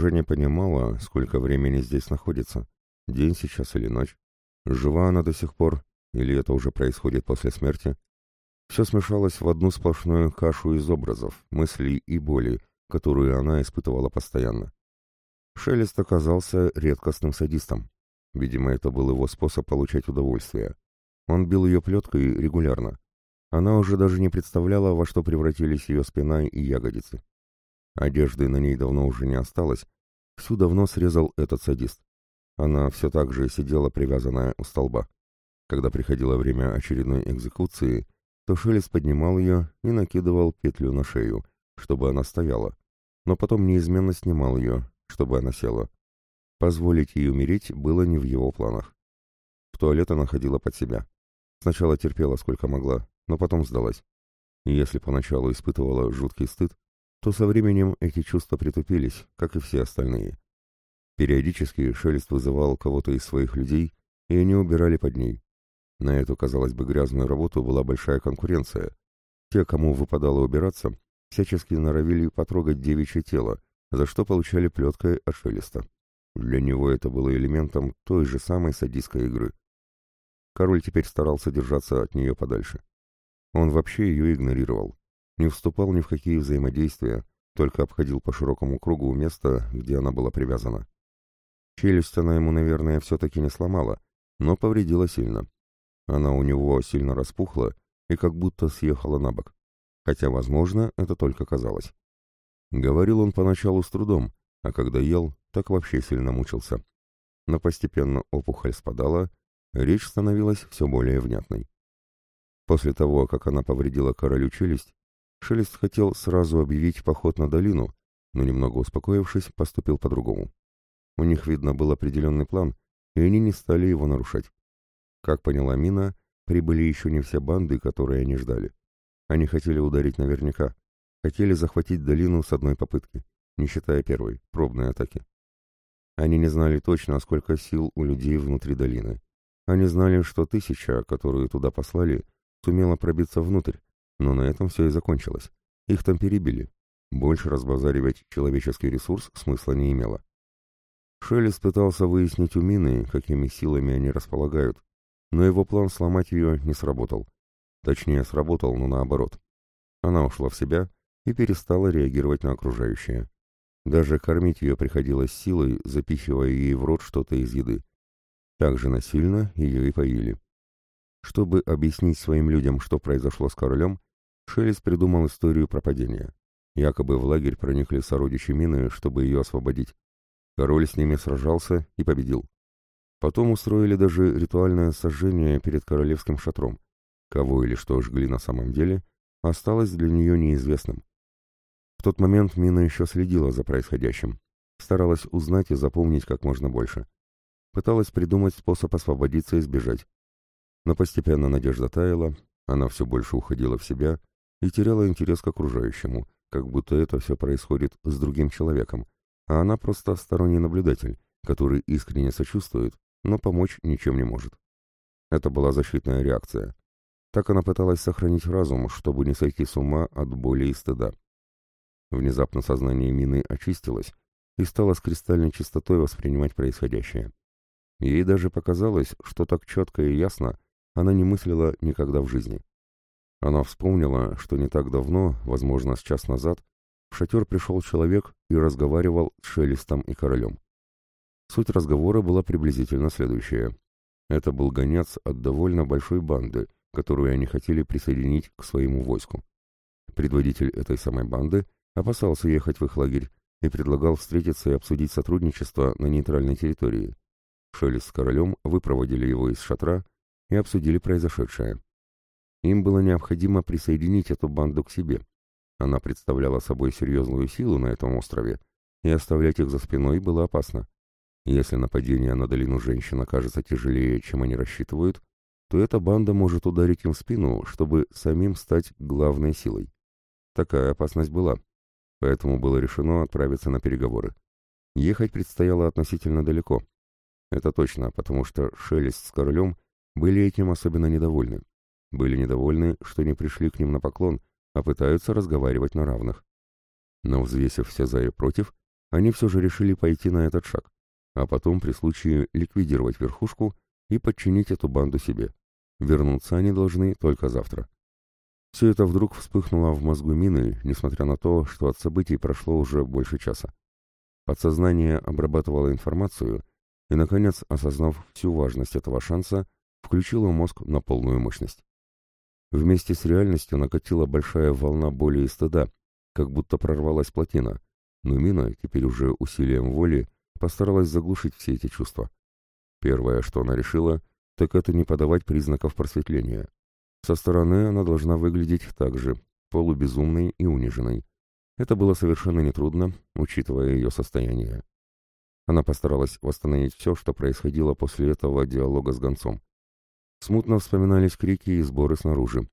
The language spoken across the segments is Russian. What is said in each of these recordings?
уже не понимала, сколько времени здесь находится. День сейчас или ночь. Жива она до сих пор, или это уже происходит после смерти? Все смешалось в одну сплошную кашу из образов, мыслей и боли, которую она испытывала постоянно. Шелест оказался редкостным садистом. Видимо, это был его способ получать удовольствие. Он бил ее плеткой регулярно. Она уже даже не представляла, во что превратились ее спина и ягодицы. Одежды на ней давно уже не осталось, всю давно срезал этот садист. Она все так же сидела привязанная у столба. Когда приходило время очередной экзекуции, то Шелест поднимал ее и накидывал петлю на шею, чтобы она стояла, но потом неизменно снимал ее, чтобы она села. Позволить ей умереть было не в его планах. В туалет она ходила под себя. Сначала терпела сколько могла, но потом сдалась. И если поначалу испытывала жуткий стыд, то со временем эти чувства притупились, как и все остальные. Периодически Шелест вызывал кого-то из своих людей, и они убирали под ней. На эту, казалось бы, грязную работу была большая конкуренция. Те, кому выпадало убираться, всячески норовили потрогать девичье тело, за что получали плеткой от Шелеста. Для него это было элементом той же самой садистской игры. Король теперь старался держаться от нее подальше. Он вообще ее игнорировал, не вступал ни в какие взаимодействия, только обходил по широкому кругу место, где она была привязана. Челюсть она ему, наверное, все-таки не сломала, но повредила сильно. Она у него сильно распухла и как будто съехала на бок. Хотя, возможно, это только казалось. Говорил он поначалу с трудом, а когда ел, так вообще сильно мучился. Но постепенно опухоль спадала, речь становилась все более внятной. После того, как она повредила королю челюсть, Шелест хотел сразу объявить поход на долину, но немного успокоившись, поступил по-другому. У них, видно, был определенный план, и они не стали его нарушать. Как поняла Мина, прибыли еще не все банды, которые они ждали. Они хотели ударить наверняка, хотели захватить долину с одной попытки, не считая первой, пробной атаки. Они не знали точно, сколько сил у людей внутри долины. Они знали, что тысяча, которую туда послали, сумела пробиться внутрь, но на этом все и закончилось. Их там перебили. Больше разбазаривать человеческий ресурс смысла не имело. Шелест пытался выяснить у Мины, какими силами они располагают, но его план сломать ее не сработал. Точнее, сработал, но наоборот. Она ушла в себя и перестала реагировать на окружающее. Даже кормить ее приходилось силой, запихивая ей в рот что-то из еды. Так же насильно ее и поили. Чтобы объяснить своим людям, что произошло с королем, Шелест придумал историю пропадения. Якобы в лагерь проникли сородичи Мины, чтобы ее освободить. Король с ними сражался и победил. Потом устроили даже ритуальное сожжение перед королевским шатром. Кого или что жгли на самом деле, осталось для нее неизвестным. В тот момент Мина еще следила за происходящим, старалась узнать и запомнить как можно больше. Пыталась придумать способ освободиться и сбежать. Но постепенно надежда таяла, она все больше уходила в себя и теряла интерес к окружающему, как будто это все происходит с другим человеком, а она просто сторонний наблюдатель, который искренне сочувствует, но помочь ничем не может. Это была защитная реакция. Так она пыталась сохранить разум, чтобы не сойти с ума от боли и стыда. Внезапно сознание Мины очистилось и стало с кристальной чистотой воспринимать происходящее. Ей даже показалось, что так четко и ясно она не мыслила никогда в жизни. Она вспомнила, что не так давно, возможно, с час назад, в шатер пришел человек и разговаривал с Шелестом и королем. Суть разговора была приблизительно следующая. Это был гонец от довольно большой банды, которую они хотели присоединить к своему войску. Предводитель этой самой банды опасался ехать в их лагерь и предлагал встретиться и обсудить сотрудничество на нейтральной территории. Шелест с королем выпроводили его из шатра и обсудили произошедшее. Им было необходимо присоединить эту банду к себе. Она представляла собой серьезную силу на этом острове, и оставлять их за спиной было опасно. Если нападение на долину женщин окажется тяжелее, чем они рассчитывают, то эта банда может ударить им в спину, чтобы самим стать главной силой. Такая опасность была, поэтому было решено отправиться на переговоры. Ехать предстояло относительно далеко. Это точно, потому что Шелест с королем были этим особенно недовольны. Были недовольны, что не пришли к ним на поклон, а пытаются разговаривать на равных. Но взвесив все за и против, они все же решили пойти на этот шаг, а потом при случае ликвидировать верхушку и подчинить эту банду себе. Вернуться они должны только завтра. Все это вдруг вспыхнуло в мозгу Мины, несмотря на то, что от событий прошло уже больше часа. Подсознание обрабатывало информацию и, наконец, осознав всю важность этого шанса, включило мозг на полную мощность. Вместе с реальностью накатила большая волна боли и стыда, как будто прорвалась плотина, но Мина, теперь уже усилием воли, постаралась заглушить все эти чувства. Первое, что она решила, так это не подавать признаков просветления. Со стороны она должна выглядеть так же, полубезумной и униженной. Это было совершенно нетрудно, учитывая ее состояние. Она постаралась восстановить все, что происходило после этого диалога с гонцом. Смутно вспоминались крики и сборы снаружи.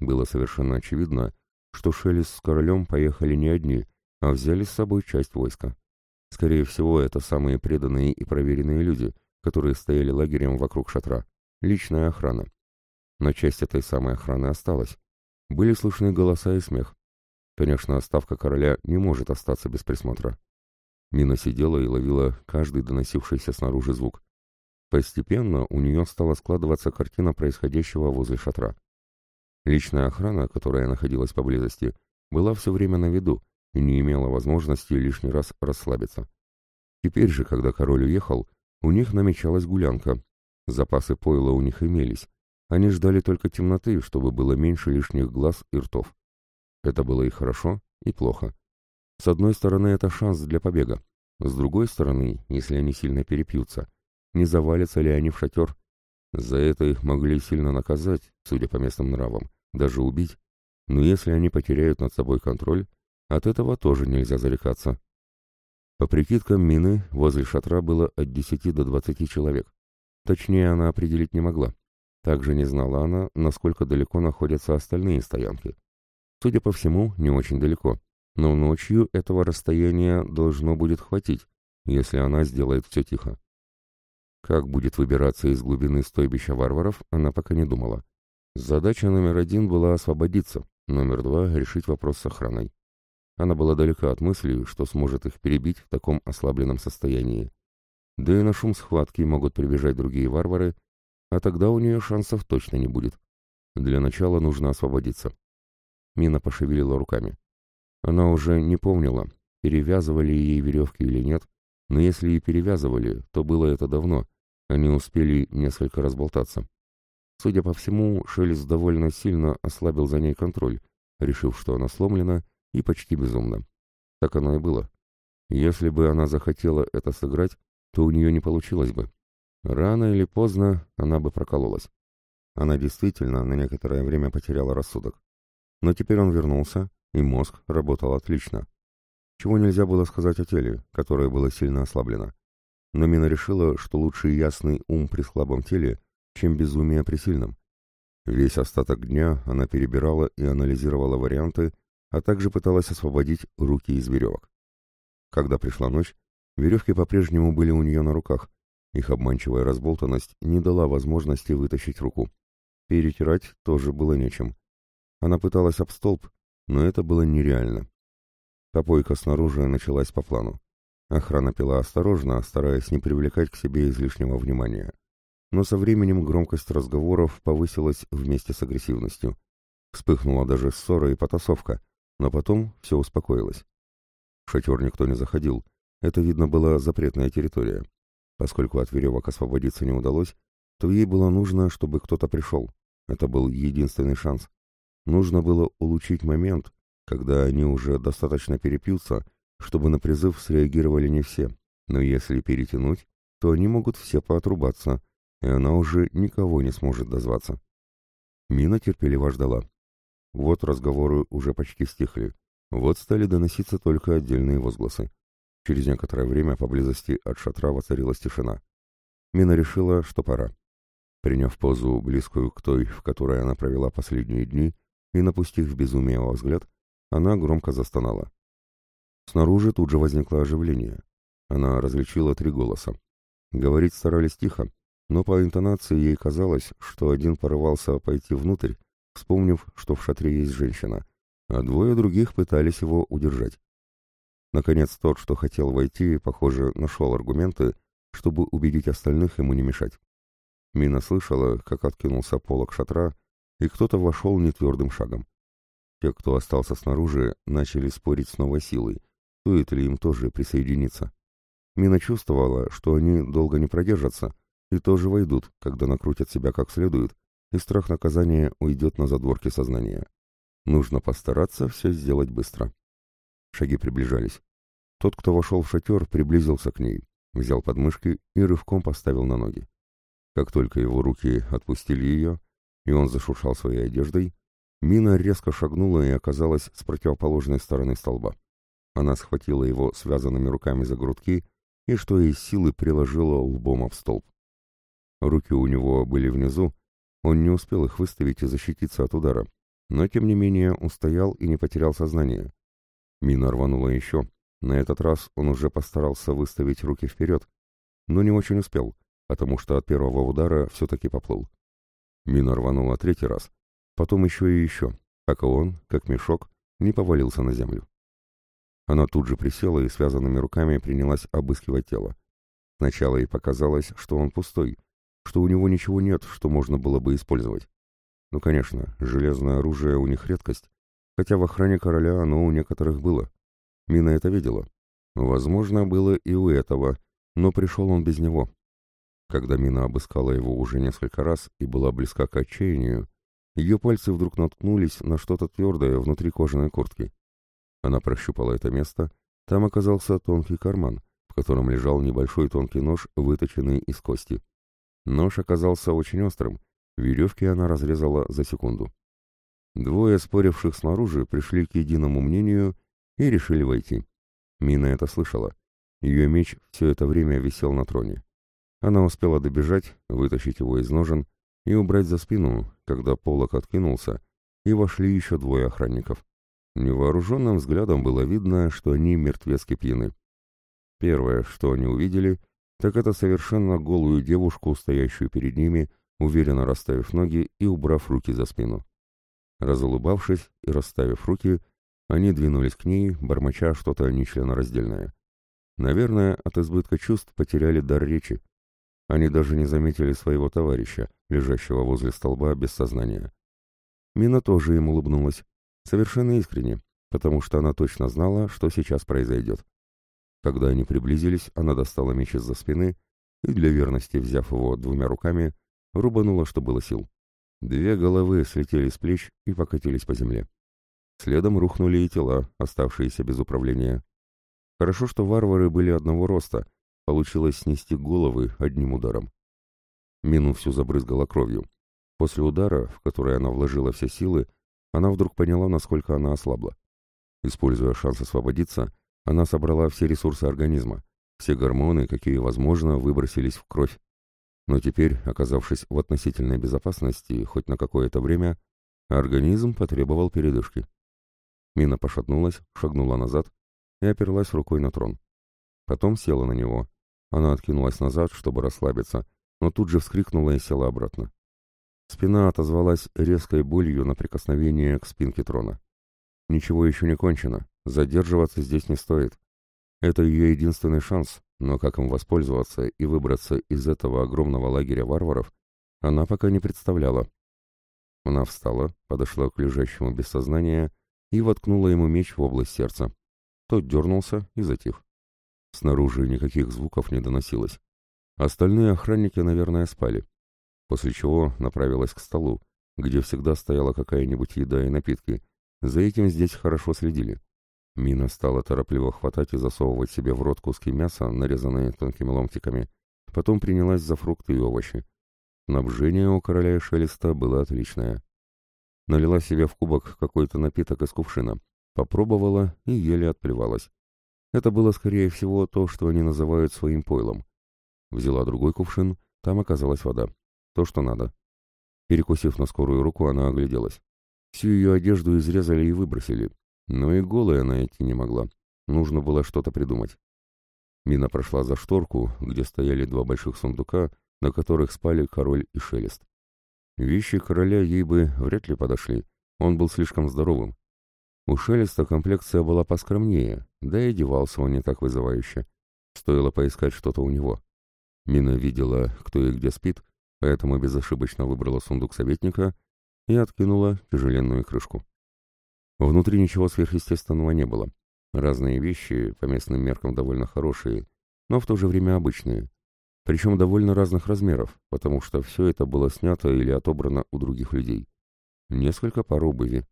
Было совершенно очевидно, что Шелес с королем поехали не одни, а взяли с собой часть войска. Скорее всего, это самые преданные и проверенные люди, которые стояли лагерем вокруг шатра. Личная охрана. Но часть этой самой охраны осталась. Были слышны голоса и смех. Конечно, ставка короля не может остаться без присмотра. Мина сидела и ловила каждый доносившийся снаружи звук. Постепенно у нее стала складываться картина происходящего возле шатра. Личная охрана, которая находилась поблизости, была все время на виду и не имела возможности лишний раз расслабиться. Теперь же, когда король уехал, у них намечалась гулянка. Запасы пойла у них имелись, они ждали только темноты, чтобы было меньше лишних глаз и ртов. Это было и хорошо, и плохо. С одной стороны, это шанс для побега. С другой стороны, если они сильно перепьются, не завалятся ли они в шатер? За это их могли сильно наказать, судя по местным нравам, даже убить. Но если они потеряют над собой контроль, от этого тоже нельзя зарекаться. По прикидкам Мины, возле шатра было от 10 до 20 человек. Точнее, она определить не могла. Также не знала она, насколько далеко находятся остальные стоянки. Судя по всему, не очень далеко, но ночью этого расстояния должно будет хватить, если она сделает все тихо. Как будет выбираться из глубины стойбища варваров, она пока не думала. Задача номер один была освободиться, номер два — решить вопрос с охраной. Она была далека от мысли, что сможет их перебить в таком ослабленном состоянии. Да и на шум схватки могут прибежать другие варвары, а тогда у нее шансов точно не будет. Для начала нужно освободиться. Мина пошевелила руками. Она уже не помнила, перевязывали ей веревки или нет, но если и перевязывали, то было это давно, они успели несколько разболтаться. Судя по всему, Шелест довольно сильно ослабил за ней контроль, решив, что она сломлена и почти безумна. Так оно и было. Если бы она захотела это сыграть, то у нее не получилось бы. Рано или поздно она бы прокололась. Она действительно на некоторое время потеряла рассудок. Но теперь он вернулся, и мозг работал отлично. Чего нельзя было сказать о теле, которое было сильно ослаблено. Но Мина решила, что лучше ясный ум при слабом теле, чем безумие при сильном. Весь остаток дня она перебирала и анализировала варианты, а также пыталась освободить руки из веревок. Когда пришла ночь, веревки по-прежнему были у нее на руках, их обманчивая разболтанность не дала возможности вытащить руку. Перетирать тоже было нечем. Она пыталась об столб, но это было нереально. Попойка снаружи началась по плану. Охрана пила осторожно, стараясь не привлекать к себе излишнего внимания. Но со временем громкость разговоров повысилась вместе с агрессивностью. Вспыхнула даже ссора и потасовка, но потом все успокоилось. В шатер никто не заходил. Это, видно, была запретная территория. Поскольку от веревок освободиться не удалось, то ей было нужно, чтобы кто-то пришел. Это был единственный шанс. Нужно было улучшить момент, когда они уже достаточно перепьются, чтобы на призыв среагировали не все. Но если перетянуть, то они могут все поотрубаться, и она уже никого не сможет дозваться. Мина терпеливо ждала. Вот разговоры уже почти стихли. Вот стали доноситься только отдельные возгласы. Через некоторое время поблизости от шатра воцарилась тишина. Мина решила, что пора. Приняв позу, близкую к той, в которой она провела последние дни, и напустив безумие во взгляд, она громко застонала. Снаружи тут же возникло оживление. Она различила три голоса. Говорить старались тихо, но по интонации ей казалось, что один порывался пойти внутрь, вспомнив, что в шатре есть женщина, а двое других пытались его удержать. Наконец, тот, что хотел войти, похоже, нашел аргументы, чтобы убедить остальных ему не мешать. Мина слышала, как откинулся полог шатра, и кто-то вошел нетвердым шагом. Те, кто остался снаружи, начали спорить с новой силой, стоит ли им тоже присоединиться. Мина чувствовала, что они долго не продержатся и тоже войдут, когда накрутят себя как следует, и страх наказания уйдет на задворки сознания. Нужно постараться все сделать быстро. Шаги приближались. Тот, кто вошел в шатер, приблизился к ней, взял подмышки и рывком поставил на ноги. Как только его руки отпустили ее, и он зашуршал своей одеждой, Мина резко шагнула и оказалась с противоположной стороны столба. Она схватила его связанными руками за грудки и что из силы приложила лбом об столб. Руки у него были внизу, он не успел их выставить и защититься от удара, но тем не менее устоял и не потерял сознание. Мина рванула еще. На этот раз он уже постарался выставить руки вперед, но не очень успел, потому что от первого удара все-таки поплыл. Мина рванула третий раз, потом еще и еще, пока он, как мешок, не повалился на землю. Она тут же присела и связанными руками принялась обыскивать тело. Сначала ей показалось, что он пустой, что у него ничего нет, что можно было бы использовать. Ну, конечно, железное оружие у них редкость, хотя в охране короля оно у некоторых было. Мина это видела. Возможно, было и у этого, но пришел он без него. Когда Мина обыскала его уже несколько раз и была близка к отчаянию, ее пальцы вдруг наткнулись на что-то твердое внутри кожаной куртки. Она прощупала это место. Там оказался тонкий карман, в котором лежал небольшой тонкий нож, выточенный из кости. Нож оказался очень острым. Веревки она разрезала за секунду. Двое споривших снаружи пришли к единому мнению и решили войти. Мина это слышала. Ее меч все это время висел на троне. Она успела добежать, вытащить его из ножен и убрать за спину, когда полок откинулся, и вошли еще двое охранников. Невооруженным взглядом было видно, что они мертвецки пьяны. Первое, что они увидели, так это совершенно голую девушку, стоящую перед ними, уверенно расставив ноги и убрав руки за спину. Разулыбавшись и расставив руки, они двинулись к ней, бормоча что-то нечленораздельное. Наверное, от избытка чувств потеряли дар речи. Они даже не заметили своего товарища, лежащего возле столба без сознания. Мина тоже им улыбнулась, Совершенно искренне, потому что она точно знала, что сейчас произойдет. Когда они приблизились, она достала меч из-за спины и, для верности взяв его двумя руками, рубанула, что было сил. Две головы слетели с плеч и покатились по земле. Следом рухнули и тела, оставшиеся без управления. Хорошо, что варвары были одного роста, получилось снести головы одним ударом. Мину всю забрызгала кровью. После удара, в который она вложила все силы, она вдруг поняла, насколько она ослабла. Используя шанс освободиться, она собрала все ресурсы организма, все гормоны, какие возможно, выбросились в кровь. Но теперь, оказавшись в относительной безопасности хоть на какое-то время, организм потребовал передышки. Мина пошатнулась, шагнула назад и оперлась рукой на трон. Потом села на него. Она откинулась назад, чтобы расслабиться, но тут же вскрикнула и села обратно. Спина отозвалась резкой болью на прикосновение к спинке трона. Ничего еще не кончено, задерживаться здесь не стоит. Это ее единственный шанс, но как им воспользоваться и выбраться из этого огромного лагеря варваров, она пока не представляла. Она встала, подошла к лежащему без сознания и воткнула ему меч в область сердца. Тот дернулся и затих. Снаружи никаких звуков не доносилось. Остальные охранники, наверное, спали после чего направилась к столу, где всегда стояла какая-нибудь еда и напитки. За этим здесь хорошо следили. Мина стала торопливо хватать и засовывать себе в рот куски мяса, нарезанные тонкими ломтиками. Потом принялась за фрукты и овощи. Снабжение у короля шелеста было отличное. Налила себе в кубок какой-то напиток из кувшина, попробовала и еле отплевалась. Это было, скорее всего, то, что они называют своим пойлом. Взяла другой кувшин, там оказалась вода. То, что надо. Перекусив на скорую руку, она огляделась. Всю ее одежду изрезали и выбросили. Но и голая она идти не могла. Нужно было что-то придумать. Мина прошла за шторку, где стояли два больших сундука, на которых спали король и шелест. Вещи короля ей бы вряд ли подошли, он был слишком здоровым. У Шелеста комплекция была поскромнее, да и одевался он не так вызывающе. Стоило поискать что-то у него. Мина видела, кто и где спит, поэтому безошибочно выбрала сундук советника и откинула тяжеленную крышку. Внутри ничего сверхъестественного не было. Разные вещи, по местным меркам довольно хорошие, но в то же время обычные. Причем довольно разных размеров, потому что все это было снято или отобрано у других людей. Несколько пар обуви.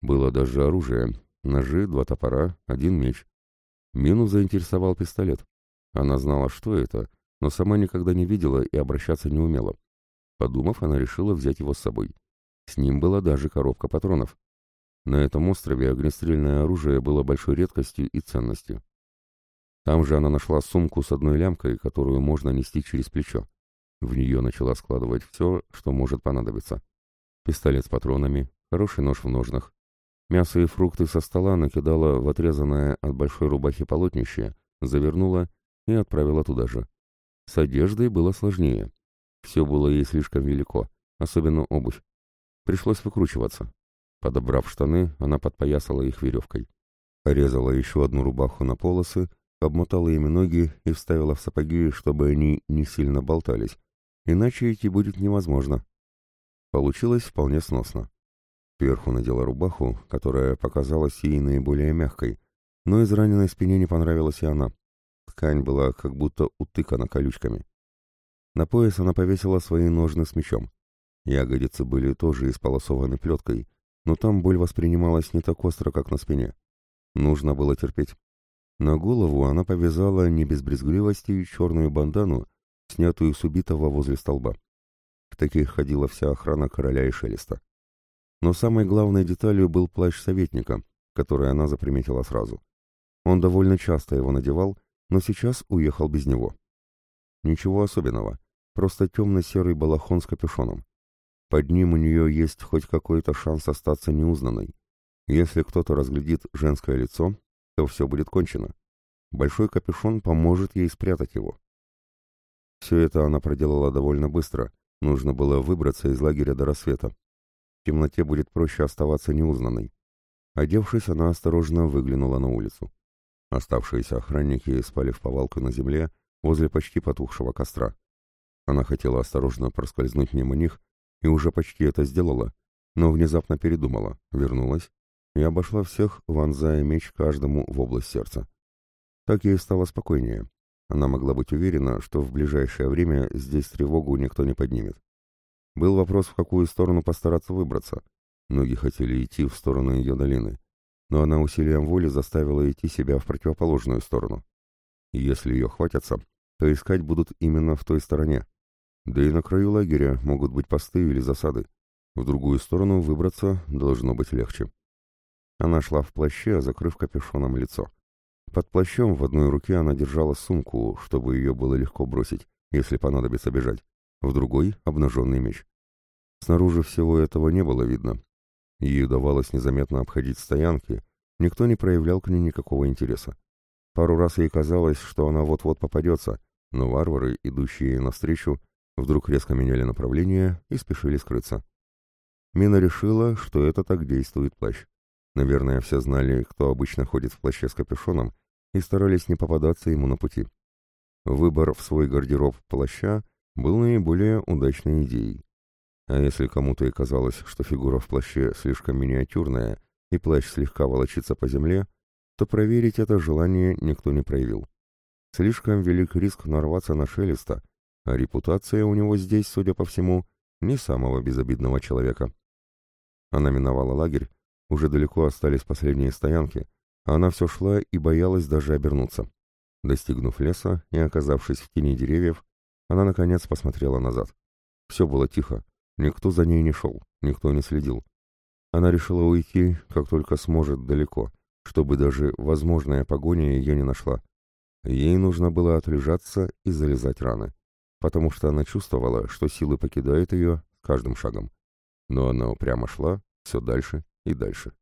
Было даже оружие. Ножи, два топора, один меч. Мину заинтересовал пистолет. Она знала, что это, но сама никогда не видела и обращаться не умела. Подумав, она решила взять его с собой. С ним была даже коробка патронов. На этом острове огнестрельное оружие было большой редкостью и ценностью. Там же она нашла сумку с одной лямкой, которую можно нести через плечо. В нее начала складывать все, что может понадобиться. Пистолет с патронами, хороший нож в ножнах. Мясо и фрукты со стола накидала в отрезанное от большой рубахи полотнище, завернула и отправила туда же. С одеждой было сложнее. Все было ей слишком велико, особенно обувь. Пришлось выкручиваться. Подобрав штаны, она подпоясала их веревкой. Порезала еще одну рубаху на полосы, обмотала ими ноги и вставила в сапоги, чтобы они не сильно болтались, иначе идти будет невозможно. Получилось вполне сносно. Сверху надела рубаху, которая показалась ей наиболее мягкой, но из раненой спине не понравилась и она. Ткань была как будто утыкана колючками. На пояс она повесила свои ножны с мечом. Ягодицы были тоже исполосованы плеткой, но там боль воспринималась не так остро, как на спине. Нужно было терпеть. На голову она повязала не без брезгливости черную бандану, снятую с убитого возле столба. В таких ходила вся охрана короля и шелеста. Но самой главной деталью был плащ советника, который она заприметила сразу. Он довольно часто его надевал, но сейчас уехал без него. Ничего особенного, просто темно-серый балахон с капюшоном. Под ним у нее есть хоть какой-то шанс остаться неузнанной. Если кто-то разглядит женское лицо, то все будет кончено. Большой капюшон поможет ей спрятать его. Все это она проделала довольно быстро. Нужно было выбраться из лагеря до рассвета. В темноте будет проще оставаться неузнанной. Одевшись, она осторожно выглянула на улицу. Оставшиеся охранники спали в повалку на земле возле почти потухшего костра. Она хотела осторожно проскользнуть мимо них, и уже почти это сделала, но внезапно передумала, вернулась и обошла всех, вонзая меч каждому в область сердца. Так ей стало спокойнее. Она могла быть уверена, что в ближайшее время здесь тревогу никто не поднимет. Был вопрос, в какую сторону постараться выбраться. Многие хотели идти в сторону ее долины, но она усилием воли заставила идти себя в противоположную сторону. Если ее хватятся, то искать будут именно в той стороне, да и на краю лагеря могут быть посты или засады. В другую сторону выбраться должно быть легче. Она шла в плаще, закрыв капюшоном лицо. Под плащом в одной руке она держала сумку, чтобы ее было легко бросить, если понадобится бежать. В другой — обнаженный меч. Снаружи всего этого не было видно. Ей удавалось незаметно обходить стоянки, никто не проявлял к ней никакого интереса. Пару раз ей казалось, что она вот-вот попадется, но варвары, идущие навстречу, вдруг резко меняли направление и спешили скрыться. Мина решила, что это так действует плащ. Наверное, все знали, кто обычно ходит в плаще с капюшоном, и старались не попадаться ему на пути. Выбор в свой гардероб плаща был наиболее удачной идеей. А если кому-то и казалось, что фигура в плаще слишком миниатюрная и плащ слегка волочится по земле, то проверить это желание никто не проявил. Слишком велик риск нарваться на шелеста, а репутация у него здесь, судя по всему, не самого безобидного человека. Она миновала лагерь, уже далеко остались последние стоянки, а она все шла и боялась даже обернуться. Достигнув леса и оказавшись в тени деревьев, она, наконец, посмотрела назад. Все было тихо, никто за ней не шел, никто не следил. Она решила уйти, как только сможет, далеко, чтобы даже возможная погоня ее не нашла. Ей нужно было отлежаться и залезать раны потому что она чувствовала, что силы покидают ее каждым шагом. Но она упрямо шла все дальше и дальше.